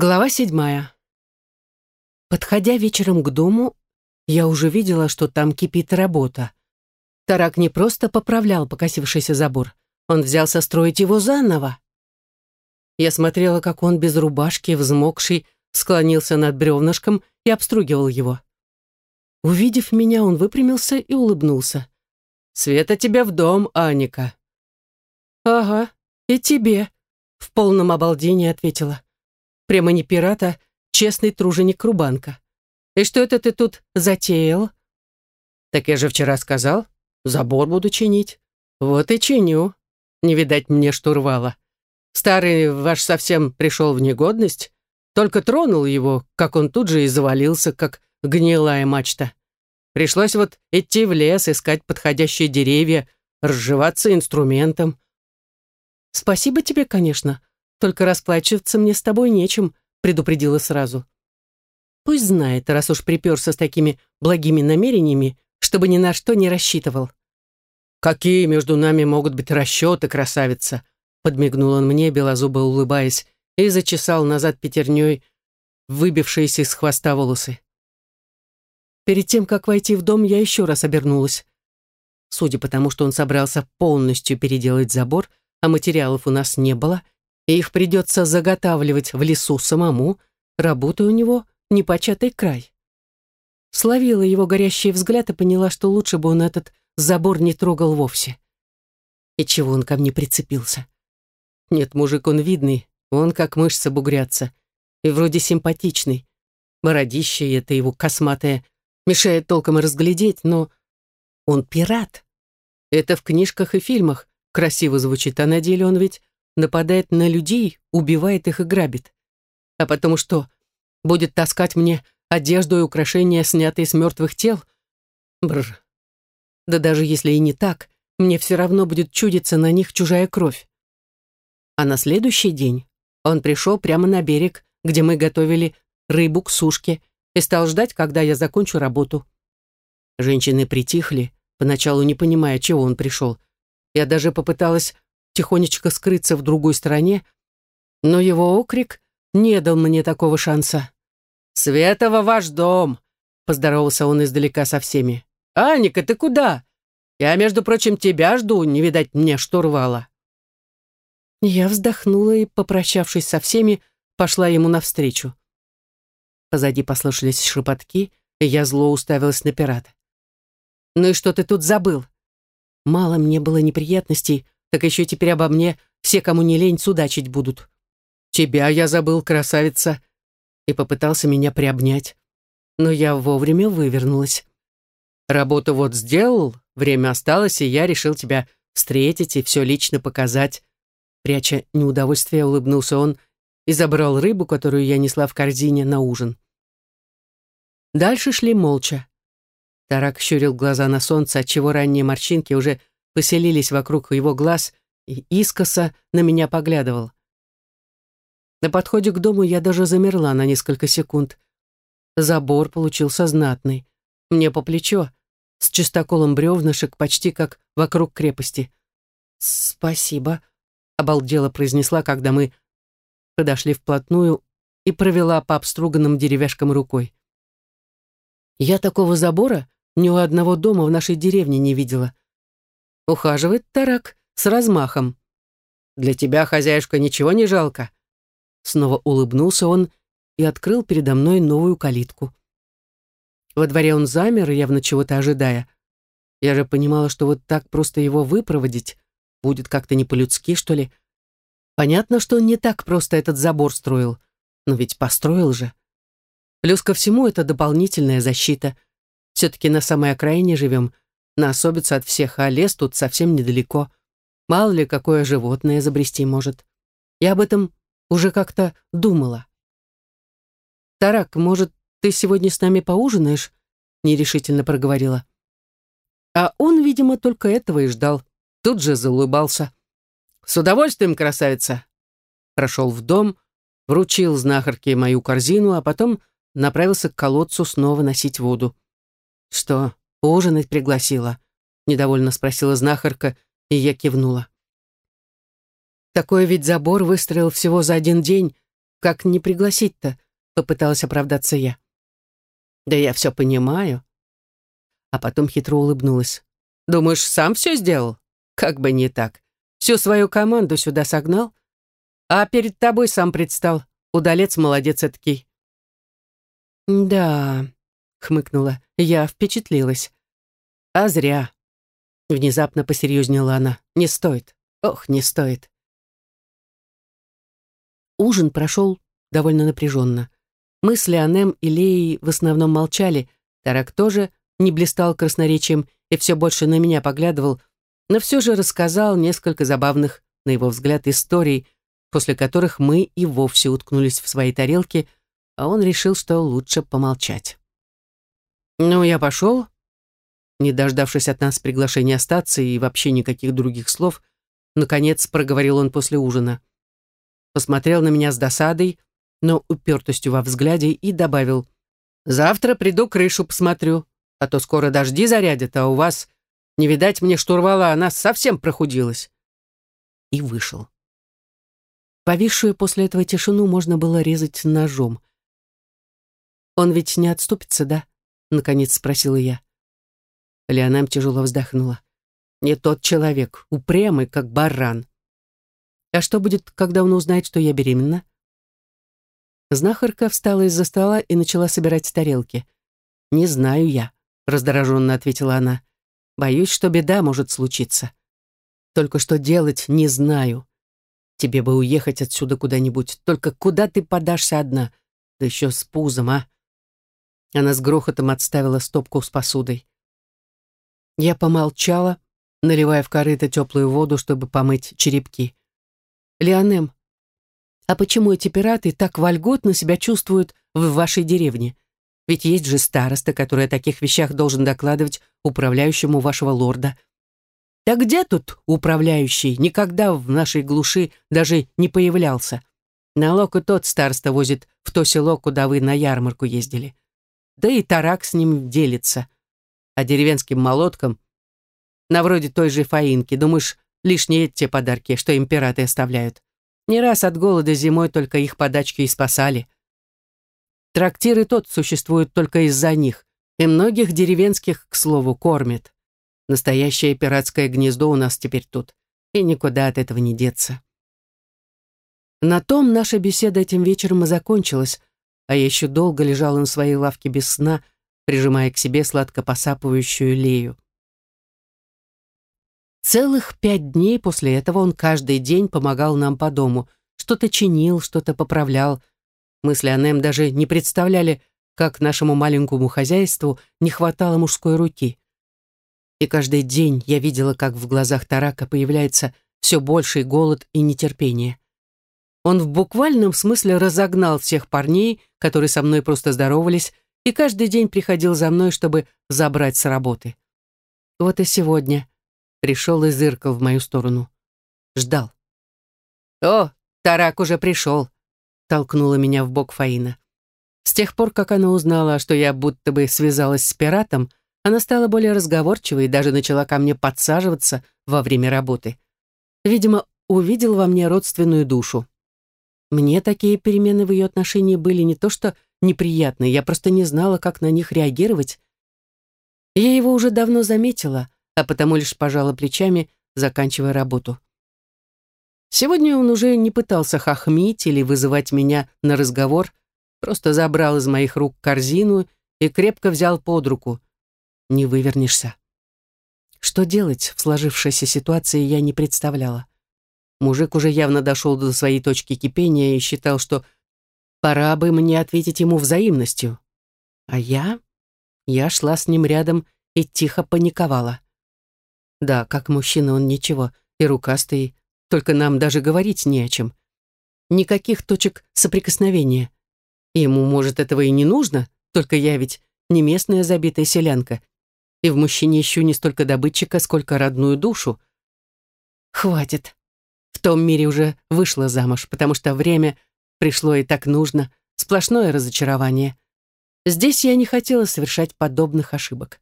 Глава седьмая. Подходя вечером к дому, я уже видела, что там кипит работа. Тарак не просто поправлял покосившийся забор, он взялся строить его заново. Я смотрела, как он без рубашки, взмокший, склонился над бревнышком и обстругивал его. Увидев меня, он выпрямился и улыбнулся. «Света тебе в дом, Аника». «Ага, и тебе», — в полном обалдении ответила. Прямо не пирата, честный труженик Рубанка. И что это ты тут затеял? Так я же вчера сказал, забор буду чинить. Вот и чиню. Не видать мне штурвала. Старый ваш совсем пришел в негодность, только тронул его, как он тут же и завалился, как гнилая мачта. Пришлось вот идти в лес, искать подходящие деревья, разживаться инструментом. Спасибо тебе, конечно, только расплачиваться мне с тобой нечем», предупредила сразу. Пусть знает, раз уж приперся с такими благими намерениями, чтобы ни на что не рассчитывал. «Какие между нами могут быть расчеты, красавица?» подмигнул он мне, белозубо улыбаясь, и зачесал назад пятерней выбившиеся из хвоста волосы. Перед тем, как войти в дом, я еще раз обернулась. Судя по тому, что он собрался полностью переделать забор, а материалов у нас не было, и их придется заготавливать в лесу самому, работа у него непочатый край. Словила его горящий взгляд и поняла, что лучше бы он этот забор не трогал вовсе. И чего он ко мне прицепился? Нет, мужик он видный, он как мышца бугрятся, и вроде симпатичный. Бородище это его косматое мешает толком и разглядеть, но он пират. Это в книжках и фильмах красиво звучит, а на деле он ведь нападает на людей, убивает их и грабит. А потом что, будет таскать мне одежду и украшения, снятые с мертвых тел? Бррр. Да даже если и не так, мне все равно будет чудиться на них чужая кровь. А на следующий день он пришел прямо на берег, где мы готовили рыбу к сушке, и стал ждать, когда я закончу работу. Женщины притихли, поначалу не понимая, чего он пришел. Я даже попыталась тихонечко скрыться в другой стороне, но его окрик не дал мне такого шанса. «Светова, ваш дом!» — поздоровался он издалека со всеми. «Аника, ты куда? Я, между прочим, тебя жду, не видать мне штурвала». Я вздохнула и, попрощавшись со всеми, пошла ему навстречу. Позади послышались шепотки, и я зло уставилась на пирата. «Ну и что ты тут забыл?» Мало мне было неприятностей, так еще теперь обо мне все, кому не лень, судачить будут. Тебя я забыл, красавица, и попытался меня приобнять. Но я вовремя вывернулась. Работу вот сделал, время осталось, и я решил тебя встретить и все лично показать. Пряча неудовольствие, улыбнулся он и забрал рыбу, которую я несла в корзине на ужин. Дальше шли молча. Тарак щурил глаза на солнце, отчего ранние морщинки уже поселились вокруг его глаз и искоса на меня поглядывал. На подходе к дому я даже замерла на несколько секунд. Забор получился знатный. Мне по плечо, с чистоколом бревнышек, почти как вокруг крепости. «Спасибо», — обалдела произнесла, когда мы подошли вплотную и провела по обструганным деревяшкам рукой. Я такого забора ни у одного дома в нашей деревне не видела. Ухаживает Тарак с размахом. «Для тебя, хозяюшка, ничего не жалко?» Снова улыбнулся он и открыл передо мной новую калитку. Во дворе он замер, явно чего-то ожидая. Я же понимала, что вот так просто его выпроводить будет как-то не по-людски, что ли. Понятно, что он не так просто этот забор строил, но ведь построил же. Плюс ко всему это дополнительная защита. Все-таки на самой окраине живем — на особицу от всех, а лес тут совсем недалеко. Мало ли, какое животное забрести может. Я об этом уже как-то думала. «Тарак, может, ты сегодня с нами поужинаешь?» нерешительно проговорила. А он, видимо, только этого и ждал. Тут же заулыбался. «С удовольствием, красавица!» Прошел в дом, вручил знахарке мою корзину, а потом направился к колодцу снова носить воду. «Что, «Ужинать пригласила?» — недовольно спросила знахарка, и я кивнула. «Такой ведь забор выстроил всего за один день, как не пригласить-то?» — попыталась оправдаться я. «Да я все понимаю». А потом хитро улыбнулась. «Думаешь, сам все сделал? Как бы не так. Всю свою команду сюда согнал, а перед тобой сам предстал. Удалец молодец эткий». «Да», — хмыкнула, — «я впечатлилась». «А зря». Внезапно посерьезнела она. «Не стоит. Ох, не стоит». Ужин прошел довольно напряженно. Мы с Леонем и Леей в основном молчали, Тарак тоже не блистал красноречием и все больше на меня поглядывал, но все же рассказал несколько забавных, на его взгляд, историй, после которых мы и вовсе уткнулись в свои тарелки, а он решил, что лучше помолчать. «Ну, я пошел», не дождавшись от нас приглашения остаться и вообще никаких других слов, наконец проговорил он после ужина посмотрел на меня с досадой, но упертостью во взгляде и добавил, «Завтра приду крышу посмотрю, а то скоро дожди зарядят, а у вас не видать мне штурвала, она совсем прохудилась». И вышел. Повисшую после этого тишину можно было резать ножом. «Он ведь не отступится, да?» — наконец спросила я. Леонам тяжело вздохнула. «Не тот человек, упрямый, как баран. А что будет, когда он узнает, что я беременна? Знахарка встала из-за стола и начала собирать тарелки. «Не знаю я», — раздраженно ответила она. «Боюсь, что беда может случиться. Только что делать не знаю. Тебе бы уехать отсюда куда-нибудь. Только куда ты подашься одна? Да еще с пузом, а?» Она с грохотом отставила стопку с посудой. Я помолчала, наливая в корыто теплую воду, чтобы помыть черепки. Леонем, а почему эти пираты так вольготно себя чувствуют в вашей деревне? Ведь есть же староста, который о таких вещах должен докладывать управляющему вашего лорда. Да где тут управляющий? Никогда в нашей глуши даже не появлялся. Налог и тот староста возит в то село, куда вы на ярмарку ездили. Да и тарак с ним делится. А деревенским молоткам, на вроде той же Фаинки, думаешь, Лишние те подарки, что им пираты оставляют. Не раз от голода зимой только их подачки и спасали. Трактиры тот существуют только из-за них, и многих деревенских, к слову, кормят. Настоящее пиратское гнездо у нас теперь тут, и никуда от этого не деться. На том наша беседа этим вечером и закончилась, а я еще долго лежала на своей лавке без сна, прижимая к себе сладко посапывающую Лею. Целых пять дней после этого он каждый день помогал нам по дому, что-то чинил, что-то поправлял. Мы с Леонем даже не представляли, как нашему маленькому хозяйству не хватало мужской руки. И каждый день я видела, как в глазах Тарака появляется все больший голод и нетерпение. Он в буквальном смысле разогнал всех парней, которые со мной просто здоровались, и каждый день приходил за мной, чтобы забрать с работы. Вот и сегодня пришел и зыркал в мою сторону. Ждал. «О, Тарак уже пришел», — толкнула меня в бок Фаина. С тех пор, как она узнала, что я будто бы связалась с пиратом, она стала более разговорчивой и даже начала ко мне подсаживаться во время работы. Видимо, увидел во мне родственную душу. Мне такие перемены в ее отношении были не то что неприятны, я просто не знала, как на них реагировать. Я его уже давно заметила, а потому лишь пожала плечами, заканчивая работу. Сегодня он уже не пытался хохмить или вызывать меня на разговор, просто забрал из моих рук корзину и крепко взял под руку. Не вывернешься. Что делать в сложившейся ситуации я не представляла. Мужик уже явно дошел до своей точки кипения и считал, что пора бы мне ответить ему взаимностью. А я? Я шла с ним рядом и тихо паниковала. Да, как мужчина он ничего, и рукастый, только нам даже говорить не о чем. Никаких точек соприкосновения. Ему, может, этого и не нужно, только я ведь не местная забитая селянка, и в мужчине ищу не столько добытчика, сколько родную душу. Хватит. В том мире уже вышла замуж, потому что время пришло и так нужно, сплошное разочарование. Здесь я не хотела совершать подобных ошибок.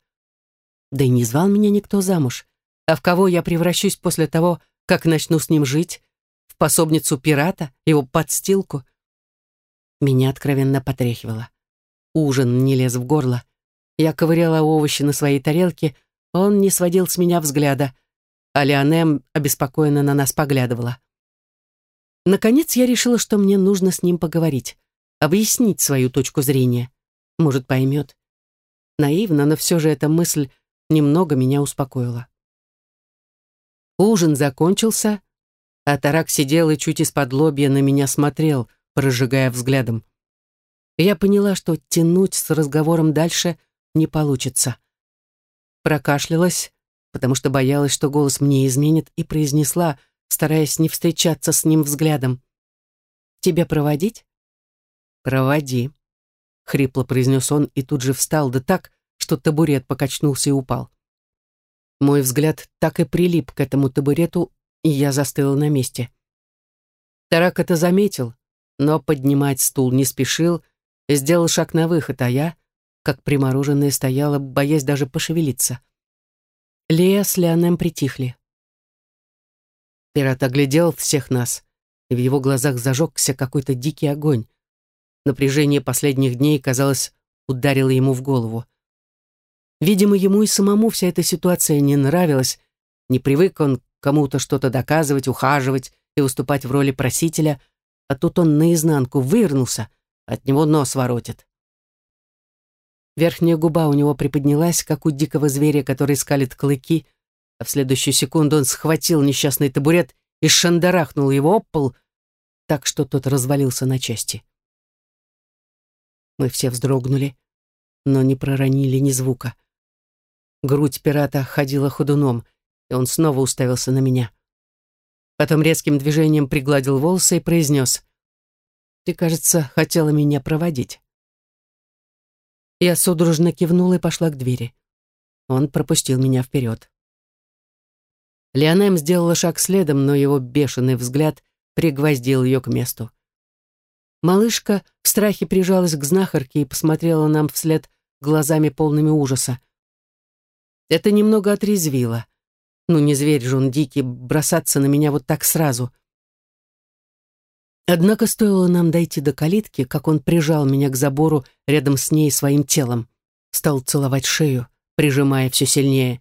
Да и не звал меня никто замуж. А в кого я превращусь после того, как начну с ним жить? В пособницу пирата, его подстилку? Меня откровенно потряхивало. Ужин не лез в горло. Я ковыряла овощи на своей тарелке, он не сводил с меня взгляда, а Леонем обеспокоенно на нас поглядывала. Наконец я решила, что мне нужно с ним поговорить, объяснить свою точку зрения. Может, поймет. Наивно, но все же эта мысль немного меня успокоила. Ужин закончился, а Тарак сидел и чуть из-под лобья на меня смотрел, прожигая взглядом. Я поняла, что тянуть с разговором дальше не получится. Прокашлялась, потому что боялась, что голос мне изменит, и произнесла, стараясь не встречаться с ним взглядом. «Тебя проводить?» «Проводи», — хрипло произнес он и тут же встал, да так, что табурет покачнулся и упал. Мой взгляд так и прилип к этому табурету, и я застыла на месте. Тарак это заметил, но поднимать стул не спешил, сделал шаг на выход, а я, как примороженная, стояла, боясь даже пошевелиться. Лея с Леонем притихли. Пират оглядел всех нас, и в его глазах зажегся какой-то дикий огонь. Напряжение последних дней, казалось, ударило ему в голову. Видимо, ему и самому вся эта ситуация не нравилась, не привык он кому-то что-то доказывать, ухаживать и выступать в роли просителя, а тут он наизнанку вывернулся, от него нос воротит. Верхняя губа у него приподнялась, как у дикого зверя, который скалит клыки, а в следующую секунду он схватил несчастный табурет и шандарахнул его об пол, так что тот развалился на части. Мы все вздрогнули, но не проронили ни звука. Грудь пирата ходила ходуном, и он снова уставился на меня. Потом резким движением пригладил волосы и произнес. «Ты, кажется, хотела меня проводить». Я судорожно кивнула и пошла к двери. Он пропустил меня вперед. Леонем сделала шаг следом, но его бешеный взгляд пригвоздил ее к месту. Малышка в страхе прижалась к знахарке и посмотрела нам вслед глазами полными ужаса. Это немного отрезвило. Ну, не зверь же он дикий, бросаться на меня вот так сразу. Однако стоило нам дойти до калитки, как он прижал меня к забору рядом с ней своим телом. Стал целовать шею, прижимая все сильнее.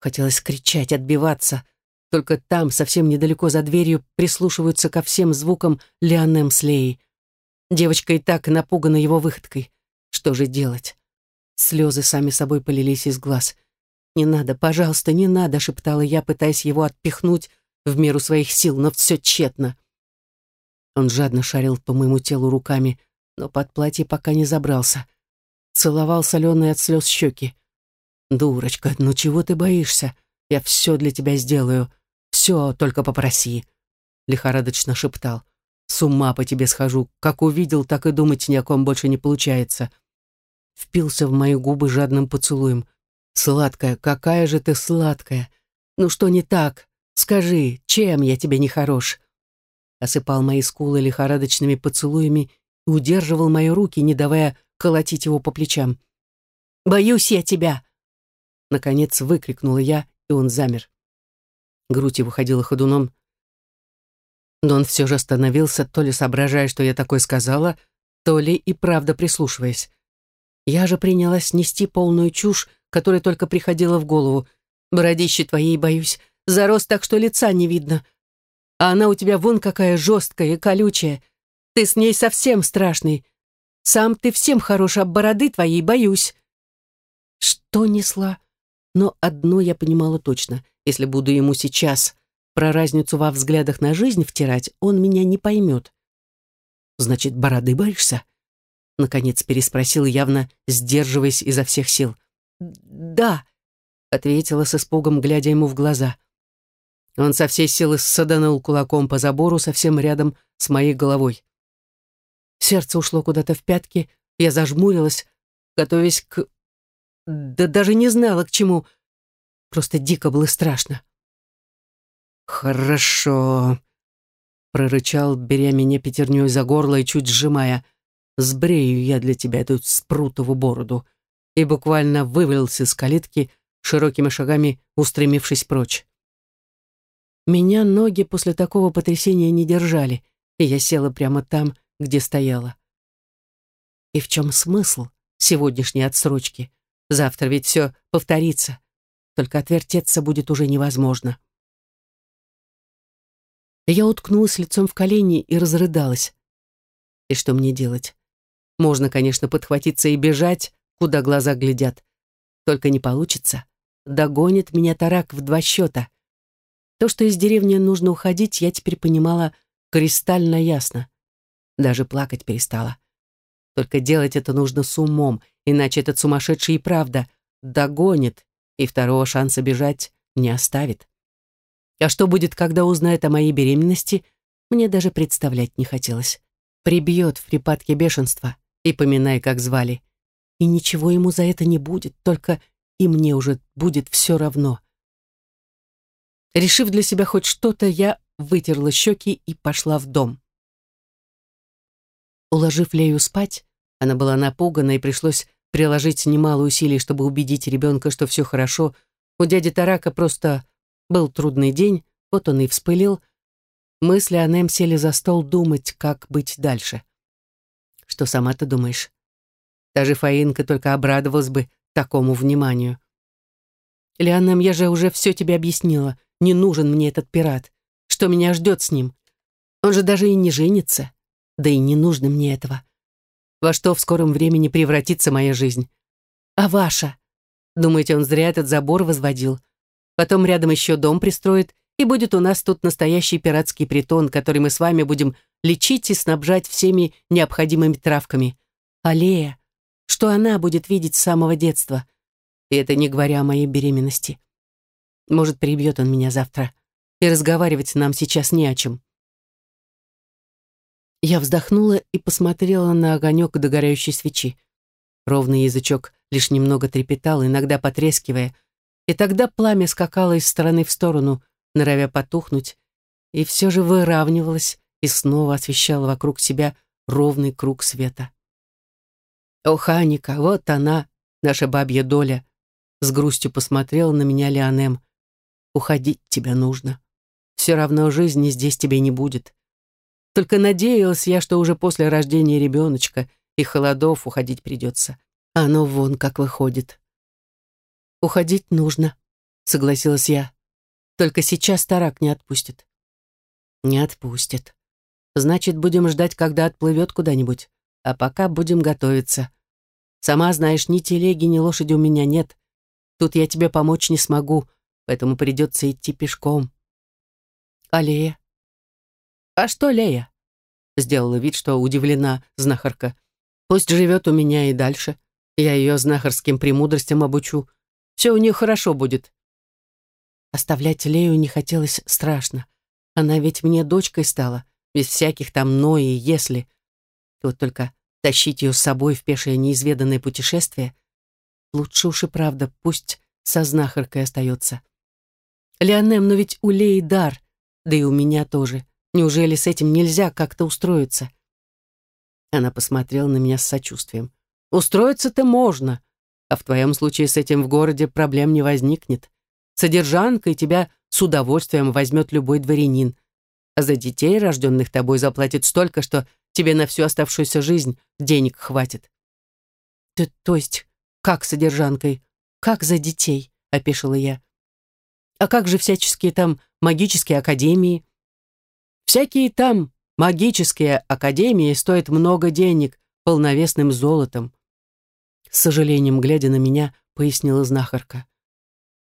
Хотелось кричать, отбиваться. Только там, совсем недалеко за дверью, прислушиваются ко всем звукам Леонем с Леей. Девочка и так напугана его выходкой. Что же делать? Слезы сами собой полились из глаз — «Не надо, пожалуйста, не надо», — шептала я, пытаясь его отпихнуть в меру своих сил, но все тщетно. Он жадно шарил по моему телу руками, но под платье пока не забрался. Целовал соленые от слез щеки. «Дурочка, ну чего ты боишься? Я все для тебя сделаю. Все, только попроси», — лихорадочно шептал. «С ума по тебе схожу. Как увидел, так и думать ни о ком больше не получается». Впился в мои губы жадным поцелуем — «Сладкая, какая же ты сладкая! Ну что не так? Скажи, чем я тебе не хорош?» Осыпал мои скулы лихорадочными поцелуями и удерживал мои руки, не давая колотить его по плечам. «Боюсь я тебя!» Наконец выкрикнула я, и он замер. Грудь его ходила ходуном, но он все же остановился, то ли соображая, что я такое сказала, то ли и правда прислушиваясь. Я же принялась нести полную чушь, которая только приходила в голову. Бородище твоей боюсь. Зарос так, что лица не видно. А она у тебя вон какая жесткая и колючая. Ты с ней совсем страшный. Сам ты всем хорош, а бороды твоей боюсь. Что несла? Но одно я понимала точно. Если буду ему сейчас про разницу во взглядах на жизнь втирать, он меня не поймет. Значит, бороды боишься? Наконец переспросил, явно сдерживаясь изо всех сил. — «Да», — ответила с испугом, глядя ему в глаза. Он со всей силы саданул кулаком по забору совсем рядом с моей головой. Сердце ушло куда-то в пятки, я зажмурилась, готовясь к... Да даже не знала, к чему. Просто дико было страшно. «Хорошо», — прорычал, беря меня пятерней за горло и чуть сжимая. «Сбрею я для тебя эту спрутову бороду» и буквально вывалился из калитки, широкими шагами устремившись прочь. Меня ноги после такого потрясения не держали, и я села прямо там, где стояла. И в чем смысл сегодняшней отсрочки? Завтра ведь все повторится. Только отвертеться будет уже невозможно. Я уткнулась лицом в колени и разрыдалась. И что мне делать? Можно, конечно, подхватиться и бежать, куда глаза глядят. Только не получится. Догонит меня тарак в два счета. То, что из деревни нужно уходить, я теперь понимала кристально ясно. Даже плакать перестала. Только делать это нужно с умом, иначе этот сумасшедший и правда догонит, и второго шанса бежать не оставит. А что будет, когда узнает о моей беременности, мне даже представлять не хотелось. Прибьет в припадке бешенства, и поминай, как звали. И ничего ему за это не будет, только и мне уже будет все равно. Решив для себя хоть что-то, я вытерла щеки и пошла в дом. Уложив Лею спать, она была напугана и пришлось приложить немало усилий, чтобы убедить ребенка, что все хорошо. У дяди Тарака просто был трудный день, вот он и вспылил. Мысли о Нэм сели за стол думать, как быть дальше. Что сама ты думаешь? Даже Фаинка только обрадовалась бы такому вниманию. Леонем, я же уже все тебе объяснила. Не нужен мне этот пират. Что меня ждет с ним? Он же даже и не женится. Да и не нужно мне этого. Во что в скором времени превратится моя жизнь? А ваша? Думаете, он зря этот забор возводил? Потом рядом еще дом пристроит, и будет у нас тут настоящий пиратский притон, который мы с вами будем лечить и снабжать всеми необходимыми травками. Аллея, что она будет видеть с самого детства. И это не говоря о моей беременности. Может, прибьет он меня завтра. И разговаривать нам сейчас не о чем. Я вздохнула и посмотрела на огонек догорающей свечи. Ровный язычок лишь немного трепетал, иногда потрескивая, и тогда пламя скакало из стороны в сторону, норовя потухнуть, и все же выравнивалось и снова освещало вокруг себя ровный круг света. «О, Ханика, вот она, наша бабья доля!» С грустью посмотрел на меня Леонем. «Уходить тебе нужно. Все равно жизни здесь тебе не будет. Только надеялась я, что уже после рождения ребеночка и холодов уходить придется. А оно вон как выходит. «Уходить нужно», — согласилась я. «Только сейчас Тарак не отпустит». «Не отпустит. Значит, будем ждать, когда отплывет куда-нибудь. А пока будем готовиться. Сама знаешь, ни телеги, ни лошади у меня нет. Тут я тебе помочь не смогу, поэтому придется идти пешком». «А Лея?» «А что Лея?» Сделала вид, что удивлена знахарка. «Пусть живет у меня и дальше. Я ее знахарским премудростям обучу. Все у нее хорошо будет. Оставлять Лею не хотелось страшно. Она ведь мне дочкой стала, без всяких там «но» и «если». Вот только тащить ее с собой в пешее неизведанное путешествие лучше уж и правда, пусть со знахаркой остается. Леонем, но ведь у Леи дар, да и у меня тоже. Неужели с этим нельзя как-то устроиться? Она посмотрела на меня с сочувствием. Устроиться-то можно, а в твоем случае с этим в городе проблем не возникнет. Содержанкой тебя с удовольствием возьмет любой дворянин. А за детей, рожденных тобой, заплатит столько, что тебе на всю оставшуюся жизнь денег хватит. Ты, то есть, как содержанкой? Как за детей? Опешила я. А как же всяческие там магические академии? Всякие там магические академии стоят много денег полновесным золотом. С сожалением, глядя на меня, пояснила знахарка.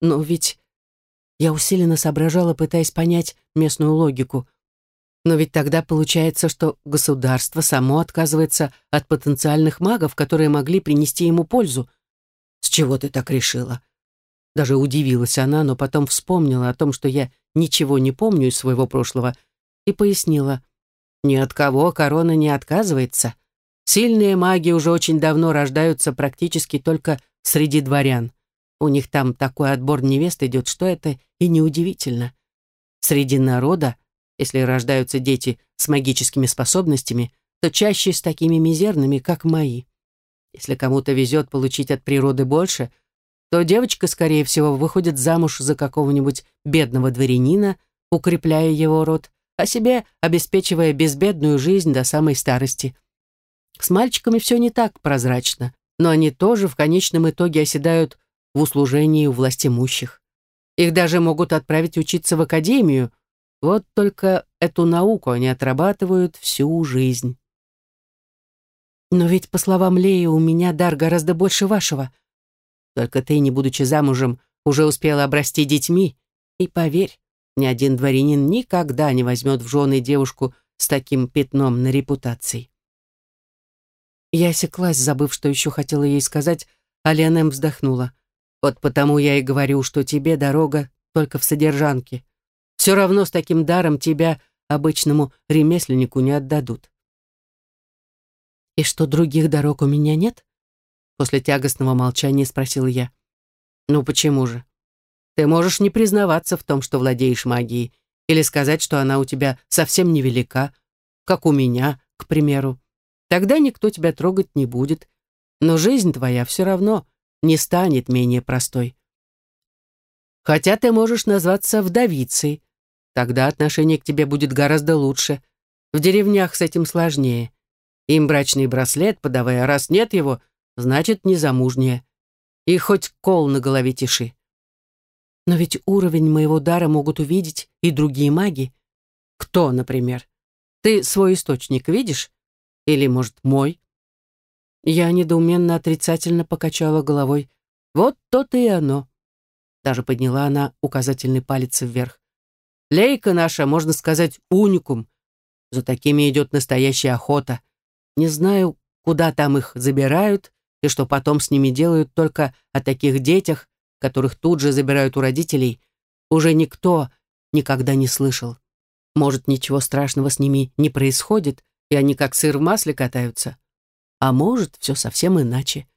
Но ведь я усиленно соображала, пытаясь понять местную логику. Но ведь тогда получается, что государство само отказывается от потенциальных магов, которые могли принести ему пользу. С чего ты так решила? Даже удивилась она, но потом вспомнила о том, что я ничего не помню из своего прошлого, и пояснила. Ни от кого корона не отказывается. Сильные маги уже очень давно рождаются практически только среди дворян. У них там такой отбор невест идет, что это и неудивительно. Среди народа, если рождаются дети с магическими способностями, то чаще с такими мизерными, как мои. Если кому-то везет получить от природы больше, то девочка, скорее всего, выходит замуж за какого-нибудь бедного дворянина, укрепляя его род, а себе обеспечивая безбедную жизнь до самой старости. С мальчиками все не так прозрачно, но они тоже в конечном итоге оседают в услужении у властимущих. Их даже могут отправить учиться в академию, вот только эту науку они отрабатывают всю жизнь. Но ведь, по словам Леи, у меня дар гораздо больше вашего. Только ты, не будучи замужем, уже успела обрасти детьми. И поверь, ни один дворянин никогда не возьмет в жены девушку с таким пятном на репутации. Я осеклась, забыв, что еще хотела ей сказать, а Леонем вздохнула. Вот потому я и говорю, что тебе дорога только в содержанке. Все равно с таким даром тебя обычному ремесленнику не отдадут. «И что, других дорог у меня нет?» После тягостного молчания спросила я. «Ну почему же? Ты можешь не признаваться в том, что владеешь магией, или сказать, что она у тебя совсем невелика, как у меня, к примеру. Тогда никто тебя трогать не будет, но жизнь твоя все равно не станет менее простой. Хотя ты можешь назваться вдовицей, тогда отношение к тебе будет гораздо лучше. В деревнях с этим сложнее. Им брачный браслет, подавая, раз нет его, значит, незамужняя. И хоть кол на голове тиши. Но ведь уровень моего дара могут увидеть и другие маги. Кто, например? Ты свой источник видишь? Или, может, мой?» Я недоуменно отрицательно покачала головой. «Вот то-то и оно». Даже подняла она указательный палец вверх. «Лейка наша, можно сказать, уникум. За такими идет настоящая охота. Не знаю, куда там их забирают и что потом с ними делают только о таких детях, которых тут же забирают у родителей, уже никто никогда не слышал. Может, ничего страшного с ними не происходит, и они как сыр в масле катаются. А может, все совсем иначе.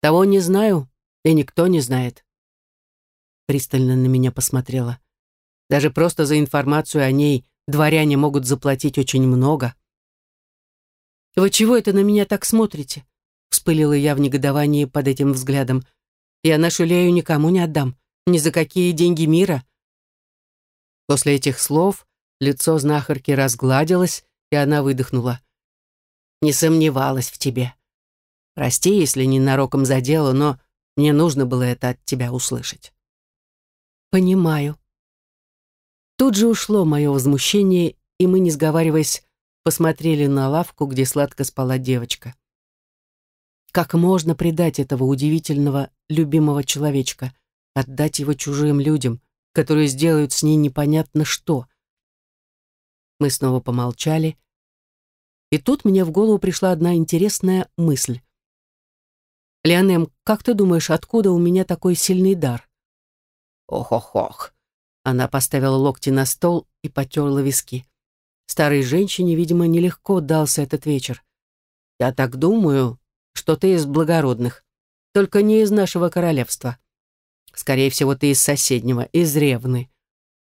Того не знаю, и никто не знает. Пристально на меня посмотрела. Даже просто за информацию о ней дворяне могут заплатить очень много. «Вы чего это на меня так смотрите?» Вспылила я в негодовании под этим взглядом. «Я нашу Лею никому не отдам. Ни за какие деньги мира». После этих слов лицо знахарки разгладилось, и она выдохнула. «Не сомневалась в тебе. Прости, если ненароком задела, но мне нужно было это от тебя услышать». «Понимаю». Тут же ушло мое возмущение, и мы, не сговариваясь, посмотрели на лавку, где сладко спала девочка. Как можно предать этого удивительного, любимого человечка, отдать его чужим людям, которые сделают с ней непонятно что — мы снова помолчали. И тут мне в голову пришла одна интересная мысль. «Леонем, как ты думаешь, откуда у меня такой сильный дар?» «Ох-ох-ох!» Она поставила локти на стол и потерла виски. Старой женщине, видимо, нелегко дался этот вечер. «Я так думаю, что ты из благородных, только не из нашего королевства. Скорее всего, ты из соседнего, из Ревны.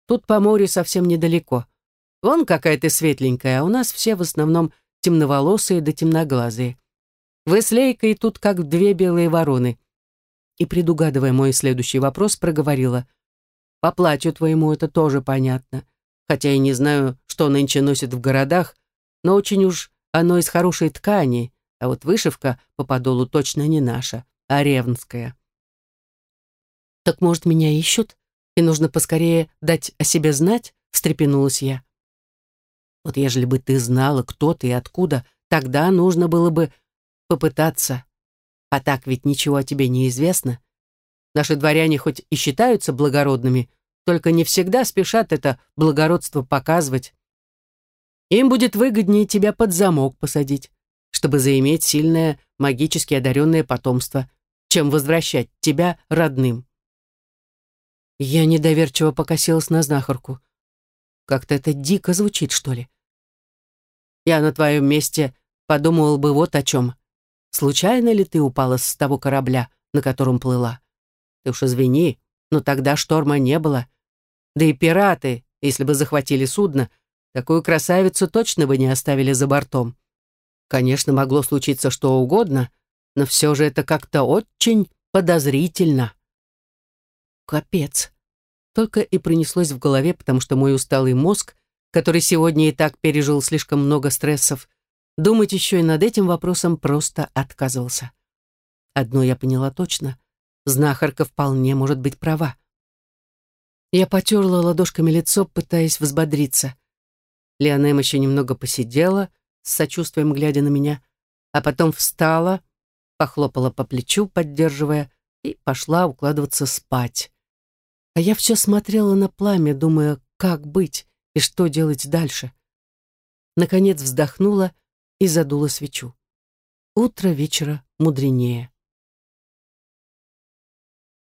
Тут по морю совсем недалеко. Вон какая ты светленькая, а у нас все в основном темноволосые да темноглазые. Вы с Лейкой тут как две белые вороны. И, предугадывая мой следующий вопрос, проговорила. По платью твоему это тоже понятно. Хотя я не знаю, что нынче носят в городах, но очень уж оно из хорошей ткани, а вот вышивка по подолу точно не наша, а ревнская. «Так, может, меня ищут, и нужно поскорее дать о себе знать?» — встрепенулась я. Вот ежели бы ты знала, кто ты и откуда, тогда нужно было бы попытаться. А так ведь ничего о тебе не известно. Наши дворяне хоть и считаются благородными, только не всегда спешат это благородство показывать. Им будет выгоднее тебя под замок посадить, чтобы заиметь сильное магически одаренное потомство, чем возвращать тебя родным. Я недоверчиво покосилась на знахарку. Как-то это дико звучит, что ли. Я на твоем месте подумал бы вот о чем. Случайно ли ты упала с того корабля, на котором плыла? Ты уж извини, но тогда шторма не было. Да и пираты, если бы захватили судно, такую красавицу точно бы не оставили за бортом. Конечно, могло случиться что угодно, но все же это как-то очень подозрительно. Капец только и принеслось в голове, потому что мой усталый мозг, который сегодня и так пережил слишком много стрессов, думать еще и над этим вопросом просто отказывался. Одно я поняла точно. Знахарка вполне может быть права. Я потерла ладошками лицо, пытаясь взбодриться. Леонем еще немного посидела, с сочувствием глядя на меня, а потом встала, похлопала по плечу, поддерживая, и пошла укладываться спать. А я все смотрела на пламя, думая, как быть и что делать дальше. Наконец вздохнула и задула свечу. Утро вечера мудренее.